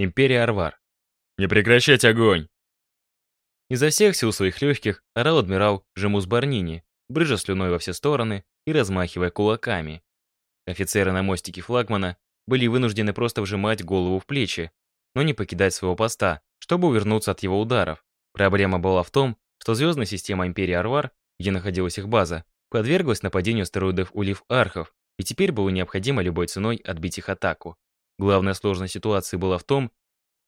Империя Арвар. «Не прекращать огонь!» Изо всех сил своих легких орал адмирал Жемус Барнини, брыжа слюной во все стороны и размахивая кулаками. Офицеры на мостике флагмана были вынуждены просто вжимать голову в плечи, но не покидать своего поста, чтобы увернуться от его ударов. Проблема была в том, что звездная система Империи Арвар, где находилась их база, подверглась нападению астероидов Улив-Архов, и теперь было необходимо любой ценой отбить их атаку. Главная сложность ситуации была в том,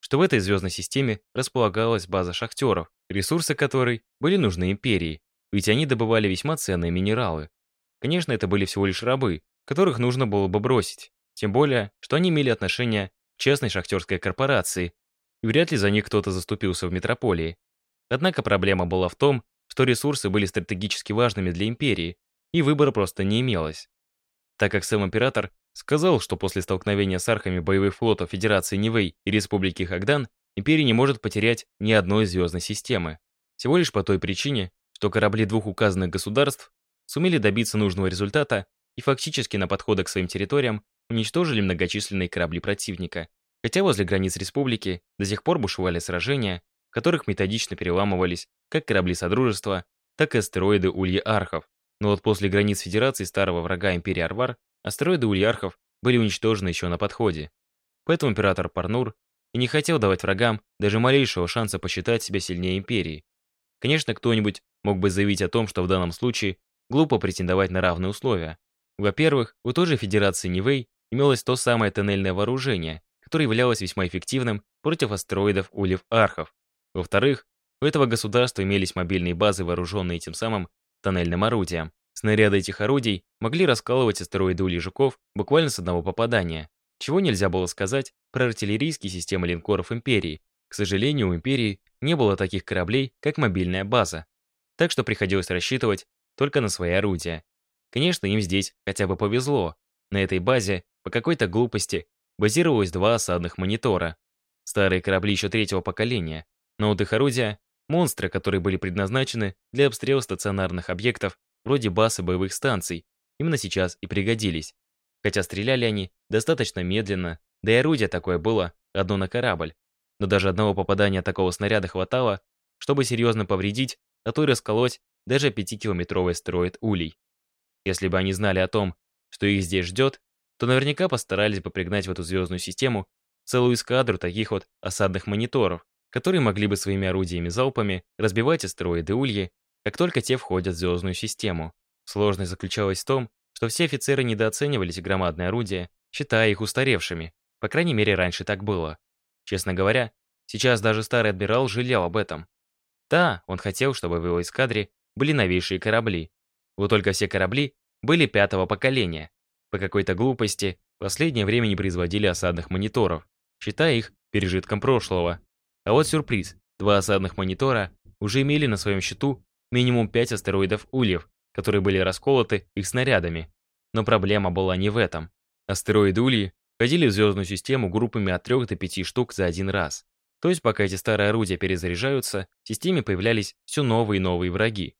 что в этой звездной системе располагалась база шахтеров, ресурсы которой были нужны империи, ведь они добывали весьма ценные минералы. Конечно, это были всего лишь рабы, которых нужно было бы бросить, тем более, что они имели отношение к частной шахтерской корпорации, и вряд ли за них кто-то заступился в метрополии. Однако проблема была в том, что ресурсы были стратегически важными для империи, и выбора просто не имелось. Так как сам император сказал, что после столкновения с архами боевых флотов Федерации Нивэй и Республики Хагдан империя не может потерять ни одной звездной системы. Всего лишь по той причине, что корабли двух указанных государств сумели добиться нужного результата и фактически на подходах к своим территориям уничтожили многочисленные корабли противника. Хотя возле границ республики до сих пор бушевали сражения, в которых методично переламывались как корабли Содружества, так и астероиды Ульи Архов. Но вот после границ Федерации старого врага Империи Арвар астероиды Ульи Архов были уничтожены еще на подходе. Поэтому император Парнур и не хотел давать врагам даже малейшего шанса посчитать себя сильнее Империи. Конечно, кто-нибудь мог бы заявить о том, что в данном случае глупо претендовать на равные условия. Во-первых, у той же Федерации Нивэй имелось то самое тоннельное вооружение, которое являлось весьма эффективным против астероидов Ульев-Архов. Во-вторых, у этого государства имелись мобильные базы, вооруженные тем самым тоннельным орудием. Снаряды этих орудий могли раскалывать астероиды Ульи Жуков буквально с одного попадания, чего нельзя было сказать про артиллерийские системы линкоров Империи. К сожалению, у Империи не было таких кораблей, как мобильная база, так что приходилось рассчитывать только на свои орудия. Конечно, им здесь хотя бы повезло. На этой базе, по какой-то глупости, базировалось два осадных монитора. Старые корабли еще третьего поколения, но вот их орудия — монстры, которые были предназначены для обстрела стационарных объектов вроде баз и боевых станций, именно сейчас и пригодились. Хотя стреляли они достаточно медленно, да и орудие такое было одно на корабль. Но даже одного попадания такого снаряда хватало, чтобы серьезно повредить, а то и расколоть даже пятикилометровый астероид Улей. Если бы они знали о том, что их здесь ждет, то наверняка постарались бы пригнать в эту звездную систему целую эскадру таких вот осадных мониторов, которые могли бы своими орудиями-залпами разбивать астероиды Ульи, как только те входят в звездную систему. Сложность заключалась в том, что все офицеры недооценивали эти громадные орудия, считая их устаревшими. По крайней мере, раньше так было. Честно говоря, сейчас даже старый адмирал жалел об этом. Да, он хотел, чтобы в его эскадре были новейшие корабли. Вот только все корабли были пятого поколения. По какой-то глупости в последнее время не производили осадных мониторов, считая их пережитком прошлого. А вот сюрприз. Два осадных монитора уже имели на своем счету минимум пять астероидов Ульев, которые были расколоты их снарядами. Но проблема была не в этом. Астероиды Ульи входили в звездную систему группами от 3 до 5 штук за один раз. То есть пока эти старые орудия перезаряжаются, в системе появлялись все новые и новые враги.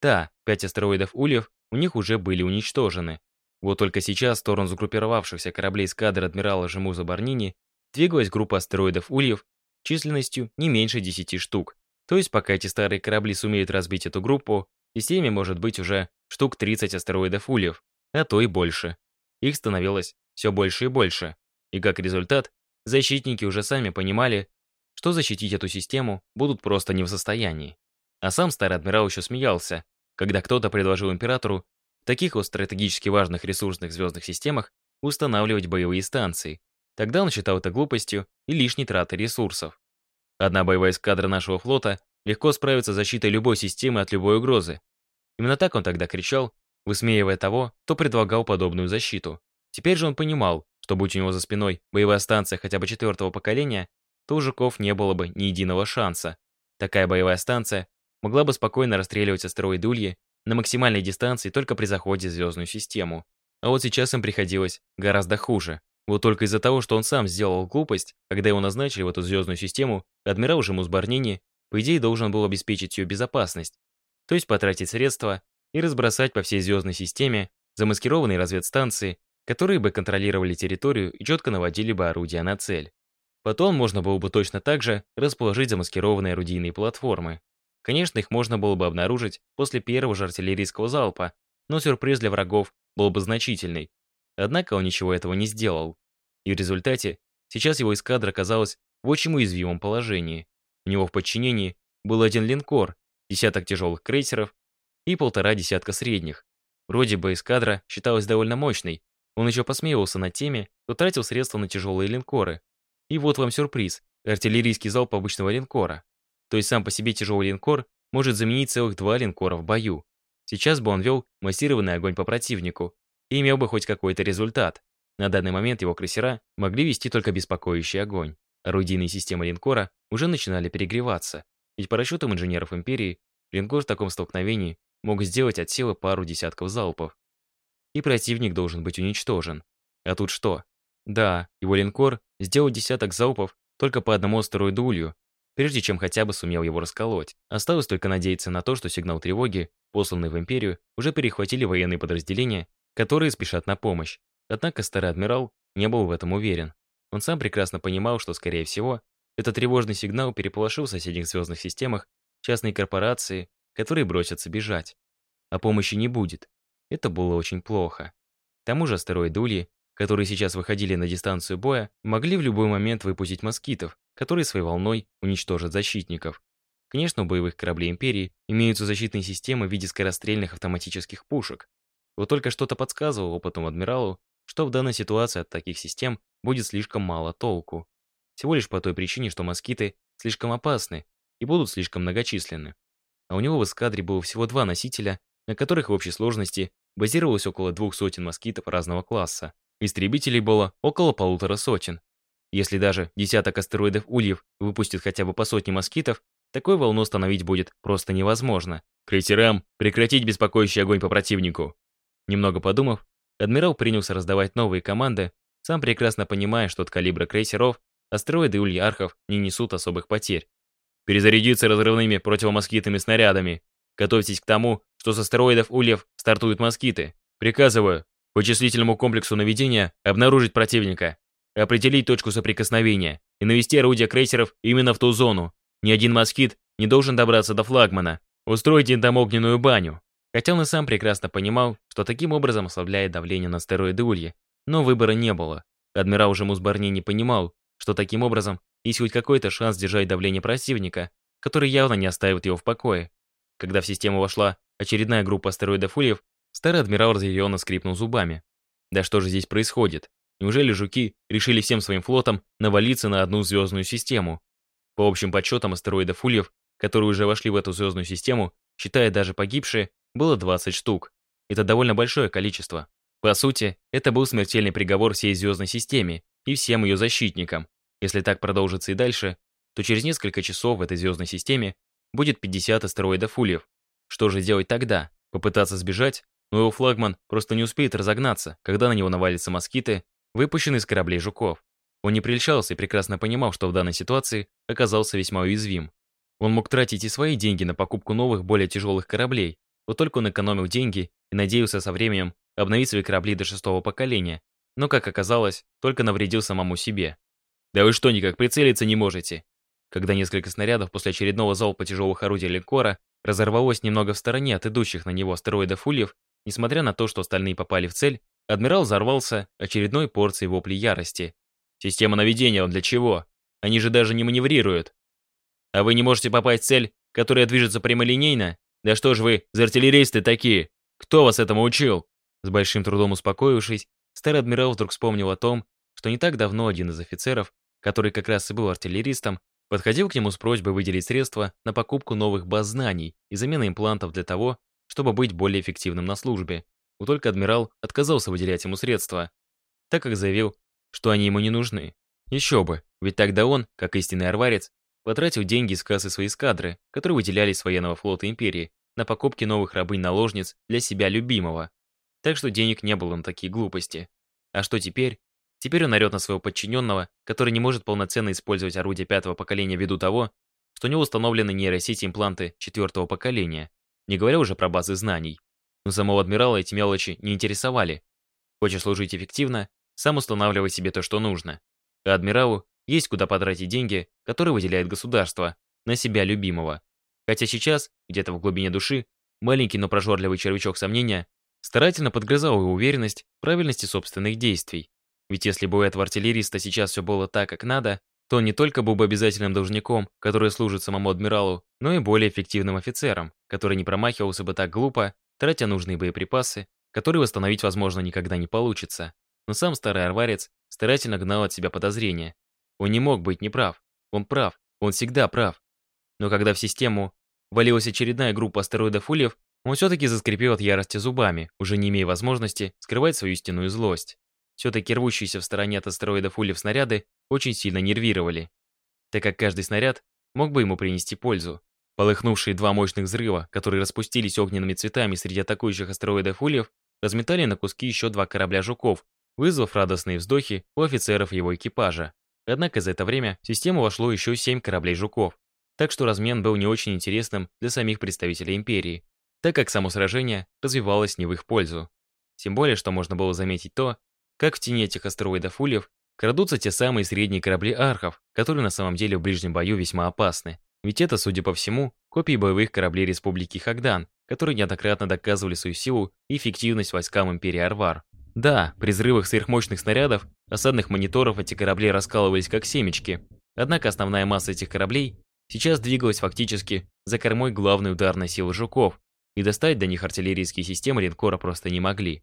Да, пять астероидов Ульев у них уже были уничтожены. Вот только сейчас в сторону сгруппировавшихся кораблей эскадры адмирала Жемуза Барнини двигалась группа астероидов Ульев численностью не меньше 10 штук. То есть пока эти старые корабли сумеют разбить эту группу, в системе может быть уже штук 30 астероидов Ульев, а то и больше. Их становилось все больше и больше. И как результат, защитники уже сами понимали, что защитить эту систему будут просто не в состоянии. А сам старый адмирал еще смеялся, когда кто-то предложил императору в таких вот стратегически важных ресурсных звездных системах устанавливать боевые станции. Тогда он считал это глупостью и лишней тратой ресурсов. Одна боевая эскадра нашего флота легко справится с защитой любой системы от любой угрозы. Именно так он тогда кричал, высмеивая того, кто предлагал подобную защиту. Теперь же он понимал, что будь у него за спиной боевая станция хотя бы четвертого поколения, то у Жуков не было бы ни единого шанса. Такая боевая станция могла бы спокойно расстреливать астероиды Ульи на максимальной дистанции только при заходе в звездную систему. А вот сейчас им приходилось гораздо хуже. Вот только из-за того, что он сам сделал глупость, когда его назначили в эту звездную систему, адмирал Жемус Барнини, по идее, должен был обеспечить ее безопасность, то есть потратить средства и разбросать по всей звездной системе замаскированные разведстанции, которые бы контролировали территорию и четко наводили бы орудия на цель. Потом можно было бы точно так же расположить замаскированные орудийные платформы. Конечно, их можно было бы обнаружить после первого же артиллерийского залпа, но сюрприз для врагов был бы значительный. Однако он ничего этого не сделал. И в результате сейчас его эскадра оказалась в очень уязвимом положении. У него в подчинении был один линкор, десяток тяжелых крейсеров и полтора десятка средних. Вроде бы эскадра считалась довольно мощной. Он еще посмеивался над теми, кто тратил средства на тяжелые линкоры. И вот вам сюрприз. Артиллерийский залп обычного линкора. То есть сам по себе тяжелый линкор может заменить целых два линкора в бою. Сейчас бы он вел массированный огонь по противнику и имел бы хоть какой-то результат. На данный момент его крейсера могли вести только беспокоящий огонь. Орудийные системы линкора уже начинали перегреваться, ведь по расчетам инженеров Империи, линкор в таком столкновении мог сделать от силы пару десятков залпов. И противник должен быть уничтожен. А тут что? Да, его линкор сделал десяток залпов только по одному астероиду Улью, прежде чем хотя бы сумел его расколоть. Осталось только надеяться на то, что сигнал тревоги, посланный в Империю, уже перехватили военные подразделения, которые спешат на помощь. Однако старый адмирал не был в этом уверен. Он сам прекрасно понимал, что, скорее всего, этот тревожный сигнал переполошил в соседних звездных системах частные корпорации, которые бросятся бежать. А помощи не будет. Это было очень плохо. К тому же астероиды Ульи, которые сейчас выходили на дистанцию боя, могли в любой момент выпустить москитов, которые своей волной уничтожат защитников. Конечно, у боевых кораблей Империи имеются защитные системы в виде скорострельных автоматических пушек. Вот только что-то подсказывало опытному адмиралу, что в данной ситуации от таких систем будет слишком мало толку. Всего лишь по той причине, что москиты слишком опасны и будут слишком многочисленны. А у него в эскадре было всего два носителя, на которых в общей сложности базировалось около двух сотен москитов разного класса. Истребителей было около полутора сотен. Если даже десяток астероидов Ульев выпустит хотя бы по сотне москитов, такой волну остановить будет просто невозможно. Крейсерам прекратить беспокоящий огонь по противнику. Немного подумав, адмирал принялся раздавать новые команды, сам прекрасно понимая, что от калибра крейсеров астероиды Ульярхов не несут особых потерь. Перезарядиться разрывными противомоскитными снарядами. Готовьтесь к тому, что с астероидов Ульев стартуют москиты. Приказываю вычислительному комплексу наведения обнаружить противника, определить точку соприкосновения и навести орудия крейсеров именно в ту зону. Ни один москит не должен добраться до флагмана. Устройте там огненную баню. Хотя он и сам прекрасно понимал, что таким образом ослабляет давление на астероиды Ульи, но выбора не было. Адмирал же Музбарни не понимал, что таким образом есть хоть какой-то шанс держать давление противника, который явно не оставит его в покое. Когда в систему вошла очередная группа астероидов Ульев, старый адмирал разъяренно скрипнул зубами. Да что же здесь происходит? Неужели жуки решили всем своим флотом навалиться на одну звездную систему? По общим подсчетам астероидов Ульев, которые уже вошли в эту звездную систему, считая даже погибшие, было 20 штук. Это довольно большое количество. По сути, это был смертельный приговор всей звездной системе и всем ее защитникам. Если так продолжится и дальше, то через несколько часов в этой звездной системе будет 50 астероидов Ульев. Что же делать тогда? Попытаться сбежать? Но его флагман просто не успеет разогнаться, когда на него навалятся москиты, выпущенные с кораблей жуков. Он не прельщался и прекрасно понимал, что в данной ситуации оказался весьма уязвим. Он мог тратить и свои деньги на покупку новых, более тяжелых кораблей, вот только он экономил деньги и надеялся со временем обновить свои корабли до шестого поколения, но, как оказалось, только навредил самому себе. «Да вы что, никак прицелиться не можете?» Когда несколько снарядов после очередного залпа тяжелых орудий линкора разорвалось немного в стороне от идущих на него астероидов ульев, несмотря на то, что остальные попали в цель, адмирал взорвался очередной порцией вопли ярости. «Система наведения, он для чего? Они же даже не маневрируют!» «А вы не можете попасть в цель, которая движется прямолинейно?» «Да что ж вы за артиллеристы такие? Кто вас этому учил?» С большим трудом успокоившись, старый адмирал вдруг вспомнил о том, что не так давно один из офицеров, который как раз и был артиллеристом, подходил к нему с просьбой выделить средства на покупку новых баз знаний и замены имплантов для того, чтобы быть более эффективным на службе. Но только адмирал отказался выделять ему средства, так как заявил, что они ему не нужны. Еще бы, ведь тогда он, как истинный арварец, потратил деньги из кассы своей эскадры, которые выделялись с военного флота Империи, на покупки новых рабынь-наложниц для себя любимого. Так что денег не было на такие глупости. А что теперь? Теперь он орет на своего подчиненного, который не может полноценно использовать орудия пятого поколения ввиду того, что у него установлены нейросети-импланты четвертого поколения, не говоря уже про базы знаний. Но самого адмирала эти мелочи не интересовали. Хочешь служить эффективно, сам устанавливай себе то, что нужно. А адмиралу есть куда потратить деньги, которые выделяет государство, на себя любимого. Хотя сейчас, где-то в глубине души, маленький, но прожорливый червячок сомнения старательно подгрызал его уверенность в правильности собственных действий. Ведь если бы у этого артиллериста сейчас все было так, как надо, то он не только был бы обязательным должником, который служит самому адмиралу, но и более эффективным офицером, который не промахивался бы так глупо, тратя нужные боеприпасы, которые восстановить, возможно, никогда не получится. Но сам старый арварец старательно гнал от себя подозрения. Он не мог быть неправ. Он прав. Он всегда прав. Но когда в систему валилась очередная группа астероидов-ульев, он все-таки заскрипел от ярости зубами, уже не имея возможности скрывать свою истинную злость. Все-таки рвущиеся в стороне от астероидов ульев снаряды очень сильно нервировали, так как каждый снаряд мог бы ему принести пользу. Полыхнувшие два мощных взрыва, которые распустились огненными цветами среди атакующих астероидов ульев, разметали на куски еще два корабля «Жуков», вызвав радостные вздохи у офицеров его экипажа. Однако за это время в систему вошло еще семь кораблей «Жуков», так что размен был не очень интересным для самих представителей Империи, так как само сражение развивалось не в их пользу. Тем более, что можно было заметить то, как в тени этих астероидов ульев крадутся те самые средние корабли архов, которые на самом деле в ближнем бою весьма опасны. Ведь это, судя по всему, копии боевых кораблей Республики Хагдан, которые неоднократно доказывали свою силу и эффективность войскам Империи Арвар. Да, при взрывах сверхмощных снарядов, осадных мониторов эти корабли раскалывались как семечки. Однако основная масса этих кораблей сейчас двигалась фактически за кормой главной ударной силы жуков, и достать до них артиллерийские системы линкора просто не могли.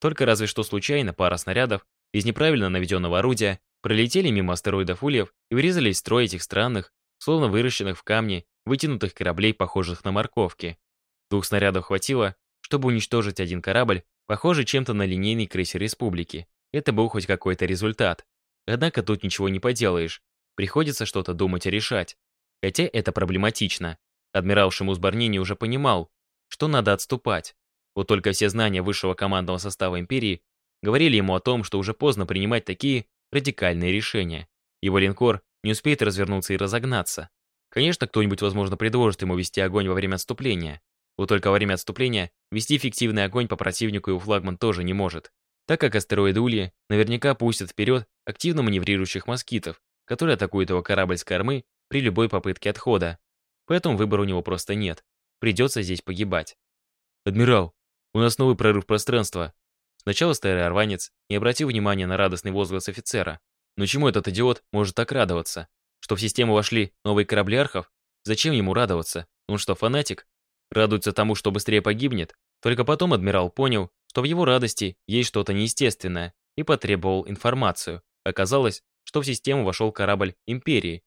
Только разве что случайно пара снарядов из неправильно наведенного орудия пролетели мимо астероидов Ульев и врезались в строй этих странных, словно выращенных в камне, вытянутых кораблей, похожих на морковки. Двух снарядов хватило, чтобы уничтожить один корабль, похожий чем-то на линейный крейсер Республики. Это был хоть какой-то результат. Однако тут ничего не поделаешь. Приходится что-то думать и решать. Хотя это проблематично. Адмирал Шимус Барнини уже понимал, что надо отступать. Вот только все знания высшего командного состава империи говорили ему о том, что уже поздно принимать такие радикальные решения. Его линкор не успеет развернуться и разогнаться. Конечно, кто-нибудь, возможно, предложит ему вести огонь во время отступления. Вот только во время отступления вести эффективный огонь по противнику его флагман тоже не может, так как астероиды Ульи наверняка пустят вперед активно маневрирующих москитов, которые атакуют его корабль с кормы при любой попытке отхода. Поэтому выбора у него просто нет. Придется здесь погибать. «Адмирал, у нас новый прорыв пространства. Сначала старый арванец не обратил внимания на радостный возглас офицера. Но чему этот идиот может так радоваться? Что в систему вошли новые корабли архов? Зачем ему радоваться? Он что, фанатик? Радуется тому, что быстрее погибнет? Только потом адмирал понял, что в его радости есть что-то неестественное, и потребовал информацию. Оказалось, что в систему вошел корабль Империи.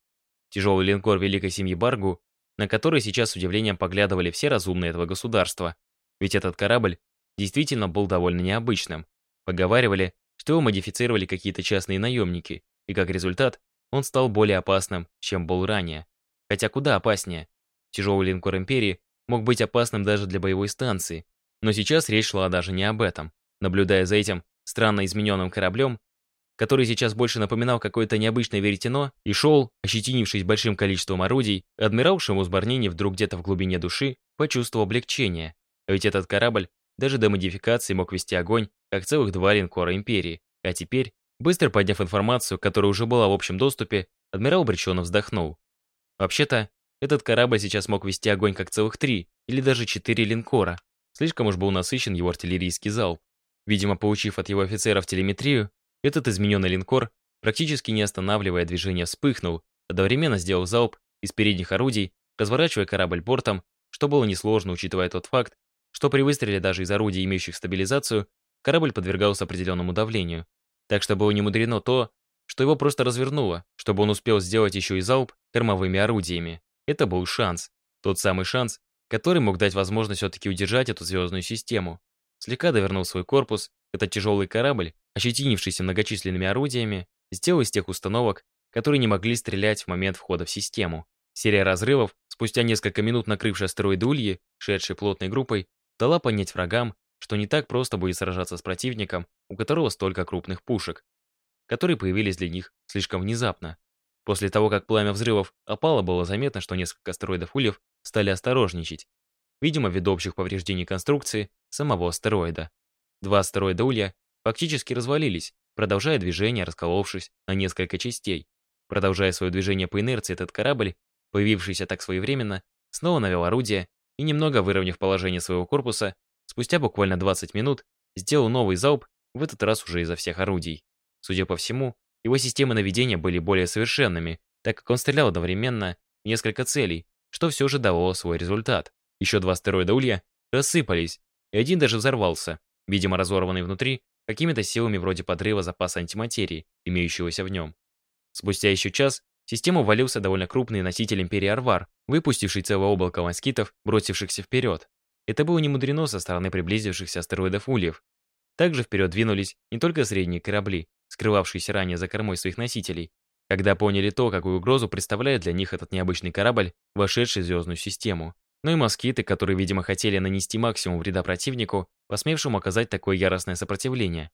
Тяжелый линкор Великой Семьи Баргу, на который сейчас с удивлением поглядывали все разумные этого государства. Ведь этот корабль действительно был довольно необычным. Поговаривали, что его модифицировали какие-то частные наемники, и как результат он стал более опасным, чем был ранее. Хотя куда опаснее. Тяжелый линкор Империи мог быть опасным даже для боевой станции, но сейчас речь шла даже не об этом. Наблюдая за этим странно измененным кораблем, который сейчас больше напоминал какое-то необычное веретено и шел, ощетинившись большим количеством орудий, адмирал Шимус Барнини вдруг где-то в глубине души почувствовал облегчение. А ведь этот корабль даже до модификации мог вести огонь, как целых два линкора Империи. А теперь, быстро подняв информацию, которая уже была в общем доступе, адмирал обреченно вздохнул. Вообще-то, этот корабль сейчас мог вести огонь как целых три или даже четыре линкора. Слишком уж был насыщен его артиллерийский залп. Видимо, получив от его офицеров телеметрию, этот измененный линкор, практически не останавливая движение, вспыхнул, одновременно сделал залп из передних орудий, разворачивая корабль бортом, что было несложно, учитывая тот факт, что при выстреле даже из орудий, имеющих стабилизацию, корабль подвергался определенному давлению. Так что было не мудрено то, что его просто развернуло, чтобы он успел сделать еще и залп кормовыми орудиями. Это был шанс. Тот самый шанс, который мог дать возможность все-таки удержать эту звездную систему. Слегка довернул свой корпус, этот тяжелый корабль, ощетинившийся многочисленными орудиями, сделал из тех установок, которые не могли стрелять в момент входа в систему. Серия разрывов, спустя несколько минут накрывшая астероиды Ульи, шедшей плотной группой, дала понять врагам, что не так просто будет сражаться с противником, у которого столько крупных пушек, которые появились для них слишком внезапно. После того, как пламя взрывов опало, было заметно, что несколько астероидов Ульев стали осторожничать, видимо, ввиду общих повреждений конструкции самого астероида. Два астероида Улья фактически развалились, продолжая движение, расколовшись на несколько частей. Продолжая свое движение по инерции, этот корабль, появившийся так своевременно, снова навел орудие и, немного выровняв положение своего корпуса, спустя буквально 20 минут сделал новый залп, в этот раз уже изо всех орудий. Судя по всему, его системы наведения были более совершенными, так как он стрелял одновременно в несколько целей, что все же дало свой результат. Еще два астероида Улья рассыпались, и один даже взорвался, видимо разорванный внутри какими-то силами вроде подрыва запаса антиматерии, имеющегося в нем. Спустя еще час в систему ввалился довольно крупный носитель Империи Арвар, выпустивший целое облако москитов, бросившихся вперед. Это было немудрено со стороны приблизившихся астероидов Ульев. Также вперед двинулись не только средние корабли, скрывавшиеся ранее за кормой своих носителей, когда поняли то, какую угрозу представляет для них этот необычный корабль, вошедший в звездную систему, но и москиты, которые, видимо, хотели нанести максимум вреда противнику, посмевшему оказать такое яростное сопротивление.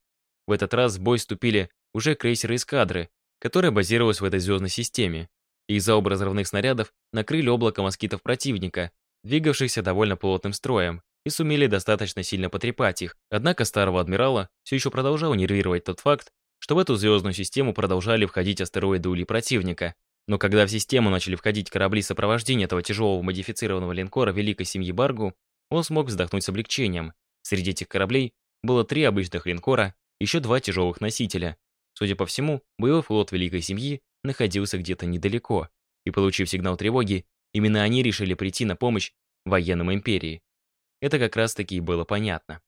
В этот раз в бой вступили уже крейсеры эскадры, которая базировалась в этой звездной системе. Из-за оба разрывных снарядов накрыли облако москитов противника, двигавшихся довольно плотным строем, и сумели достаточно сильно потрепать их. Однако старого адмирала все еще продолжал нервировать тот факт, что в эту звездную систему продолжали входить астероиды ули противника. Но когда в систему начали входить корабли сопровождения этого тяжелого модифицированного линкора великой семьи Баргу, он смог вздохнуть с облегчением. Среди этих кораблей было три обычных линкора, еще два тяжелых носителя. Судя по всему, боевой флот великой семьи находился где-то недалеко, и, получив сигнал тревоги, именно они решили прийти на помощь военным империи. Это как раз-таки и было понятно.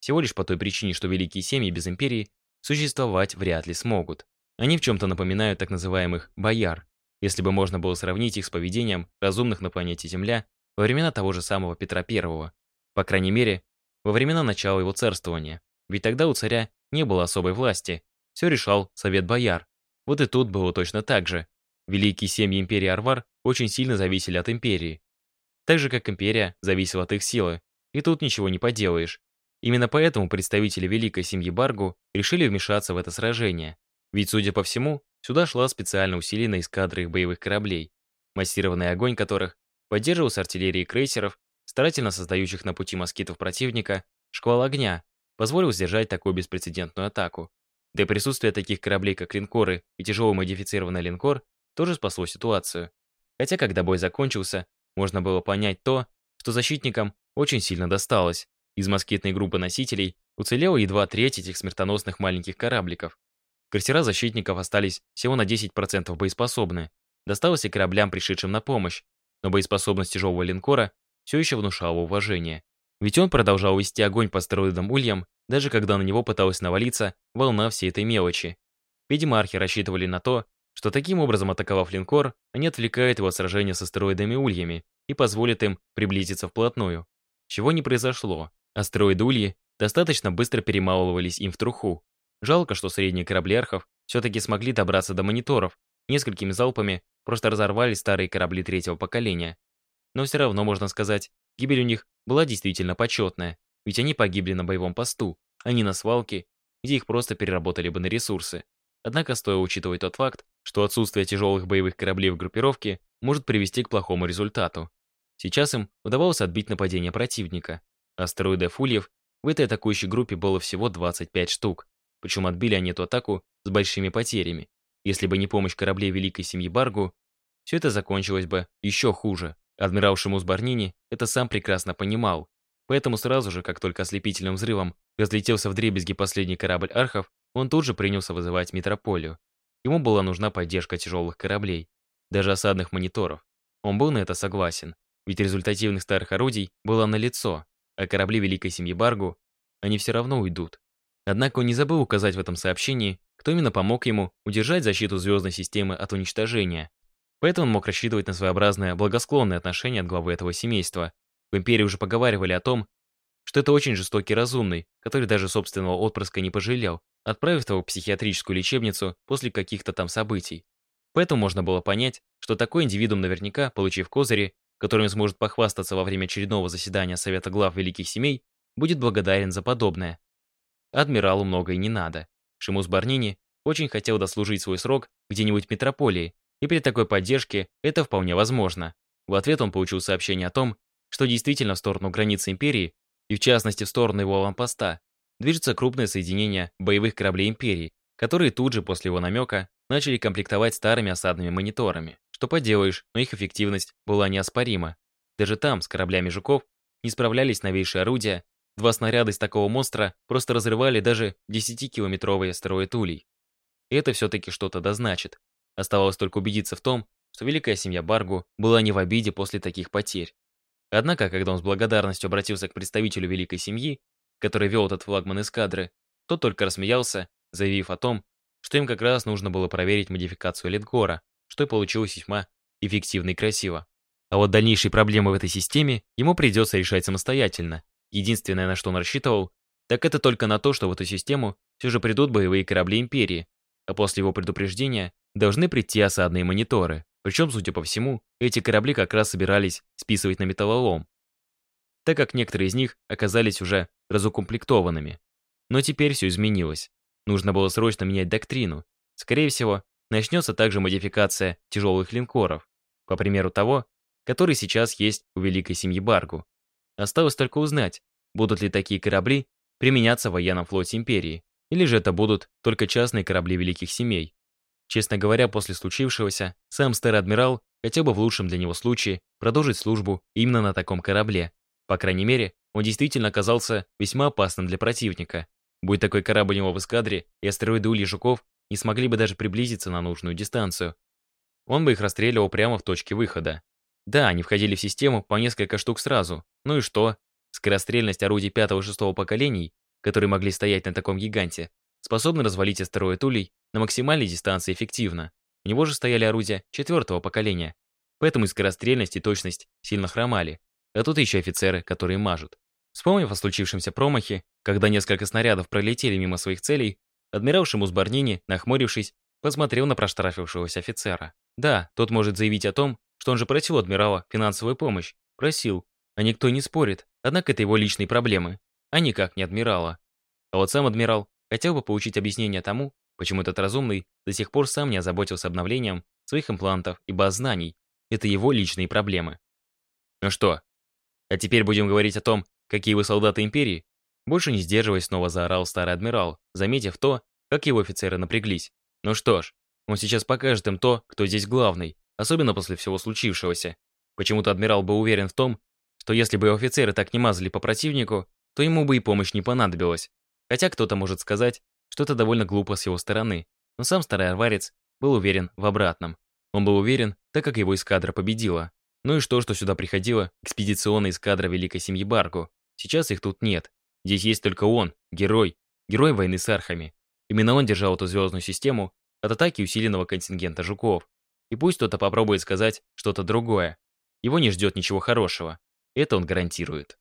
Всего лишь по той причине, что великие семьи без империи существовать вряд ли смогут. Они в чем-то напоминают так называемых «бояр», если бы можно было сравнить их с поведением разумных на планете Земля во времена того же самого Петра I, по крайней мере, во времена начала его царствования. Ведь тогда у царя не было особой власти, все решал совет бояр. Вот и тут было точно так же. Великие семьи империи Арвар очень сильно зависели от империи. Так же, как империя зависела от их силы. И тут ничего не поделаешь. Именно поэтому представители великой семьи Баргу решили вмешаться в это сражение. Ведь, судя по всему, сюда шла специально усиленная эскадра их боевых кораблей, массированный огонь которых поддерживался артиллерией крейсеров, старательно создающих на пути москитов противника, шквал огня, позволил сдержать такую беспрецедентную атаку. Да и присутствие таких кораблей, как линкоры и тяжелый модифицированный линкор, тоже спасло ситуацию. Хотя, когда бой закончился, можно было понять то, что защитникам очень сильно досталось. Из москитной группы носителей уцелело едва треть этих смертоносных маленьких корабликов. Крейсера защитников остались всего на 10% боеспособны. Досталось и кораблям, пришедшим на помощь, но боеспособность тяжелого линкора все еще внушала уважение. Ведь он продолжал вести огонь по астероидам Ульям, даже когда на него пыталась навалиться волна всей этой мелочи. Видимо, архи рассчитывали на то, что таким образом, атаковав линкор, они отвлекают его от сражения с астероидами Ульями и позволят им приблизиться вплотную. Чего не произошло. Астероиды Ульи достаточно быстро перемалывались им в труху. Жалко, что средние корабли архов все-таки смогли добраться до мониторов, несколькими залпами просто разорвали старые корабли третьего поколения. Но все равно, можно сказать, гибель у них была действительно почетная, ведь они погибли на боевом посту, а не на свалке, где их просто переработали бы на ресурсы. Однако стоило учитывать тот факт, что отсутствие тяжелых боевых кораблей в группировке может привести к плохому результату. Сейчас им удавалось отбить нападение противника, Астероидов Ульев в этой атакующей группе было всего 25 штук, причем отбили они эту атаку с большими потерями. Если бы не помощь кораблей великой семьи Баргу, все это закончилось бы еще хуже. Адмирал Шимус Барнини это сам прекрасно понимал. Поэтому сразу же, как только ослепительным взрывом разлетелся в дребезги последний корабль архов, он тут же принялся вызывать метрополию. Ему была нужна поддержка тяжелых кораблей, даже осадных мониторов. Он был на это согласен, ведь результативных старых орудий было налицо, а корабли великой семьи Баргу, они все равно уйдут. Однако он не забыл указать в этом сообщении, кто именно помог ему удержать защиту звездной системы от уничтожения. Поэтому он мог рассчитывать на своеобразное благосклонное отношение от главы этого семейства. В Империи уже поговаривали о том, что это очень жестокий разумный, который даже собственного отпрыска не пожалел, отправив его в психиатрическую лечебницу после каких-то там событий. Поэтому можно было понять, что такой индивидуум наверняка, получив козыри, которыми сможет похвастаться во время очередного заседания Совета глав великих семей, будет благодарен за подобное. Адмиралу много и не надо. Шимус Барнини очень хотел дослужить свой срок где-нибудь в метрополии, и при такой поддержке это вполне возможно. В ответ он получил сообщение о том, что действительно в сторону границы империи, и в частности в сторону его аванпоста, движется крупное соединение боевых кораблей империи, которые тут же после его намека начали комплектовать старыми осадными мониторами. Что поделаешь, но их эффективность была неоспорима. Даже там, с кораблями жуков, не справлялись новейшие орудия, два снаряда из такого монстра просто разрывали даже 10-километровые астероид улей. И это все-таки что-то дозначит. Оставалось только убедиться в том, что великая семья Баргу была не в обиде после таких потерь. Однако, когда он с благодарностью обратился к представителю великой семьи, который вел этот флагман эскадры, тот только рассмеялся, заявив о том, что им как раз нужно было проверить модификацию линкора, что и получилось весьма эффективно и красиво. А вот дальнейшие проблемы в этой системе ему придется решать самостоятельно. Единственное, на что он рассчитывал, так это только на то, что в эту систему все же придут боевые корабли Империи, а после его предупреждения должны прийти осадные мониторы. Причем, судя по всему, эти корабли как раз собирались списывать на металлолом, так как некоторые из них оказались уже разукомплектованными. Но теперь все изменилось. Нужно было срочно менять доктрину. Скорее всего, начнется также модификация тяжелых линкоров, по примеру того, который сейчас есть у великой семьи Баргу. Осталось только узнать, будут ли такие корабли применяться в военном флоте Империи, или же это будут только частные корабли великих семей. Честно говоря, после случившегося, сам старый адмирал хотел бы в лучшем для него случае продолжить службу именно на таком корабле. По крайней мере, он действительно оказался весьма опасным для противника. Будь такой корабль у него в эскадре, и астероиды Ульи Жуков не смогли бы даже приблизиться на нужную дистанцию. Он бы их расстреливал прямо в точке выхода. Да, они входили в систему по несколько штук сразу. Ну и что? Скорострельность орудий пятого и шестого поколений, которые могли стоять на таком гиганте, способны развалить астероид Улей на максимальной дистанции эффективно. У него же стояли орудия четвертого поколения. Поэтому и скорострельность, и точность сильно хромали. А тут еще офицеры, которые мажут. Вспомнив о случившемся промахе, когда несколько снарядов пролетели мимо своих целей, адмирал Шимус Барнини, нахмурившись, посмотрел на проштрафившегося офицера. Да, тот может заявить о том, что он же просил адмирала финансовую помощь. Просил. А никто не спорит. Однако это его личные проблемы, а никак не адмирала. А вот сам адмирал хотел бы получить объяснение тому, почему этот разумный до сих пор сам не озаботился обновлением своих имплантов и баз знаний. Это его личные проблемы. Ну что, а теперь будем говорить о том, какие вы солдаты Империи? Больше не сдерживаясь, снова заорал старый адмирал, заметив то, как его офицеры напряглись. Ну что ж, он сейчас покажет им то, кто здесь главный, особенно после всего случившегося. Почему-то адмирал был уверен в том, что если бы офицеры так не мазали по противнику, то ему бы и помощь не понадобилась. Хотя кто-то может сказать, что это довольно глупо с его стороны, но сам старый арварец был уверен в обратном. Он был уверен, так как его эскадра победила. Ну и что, что сюда приходила экспедиционная эскадра великой семьи Баргу. Сейчас их тут нет. Здесь есть только он, герой, герой войны с архами. Именно он держал эту звездную систему от атаки усиленного контингента жуков. И пусть кто-то попробует сказать что-то другое. Его не ждет ничего хорошего. Это он гарантирует.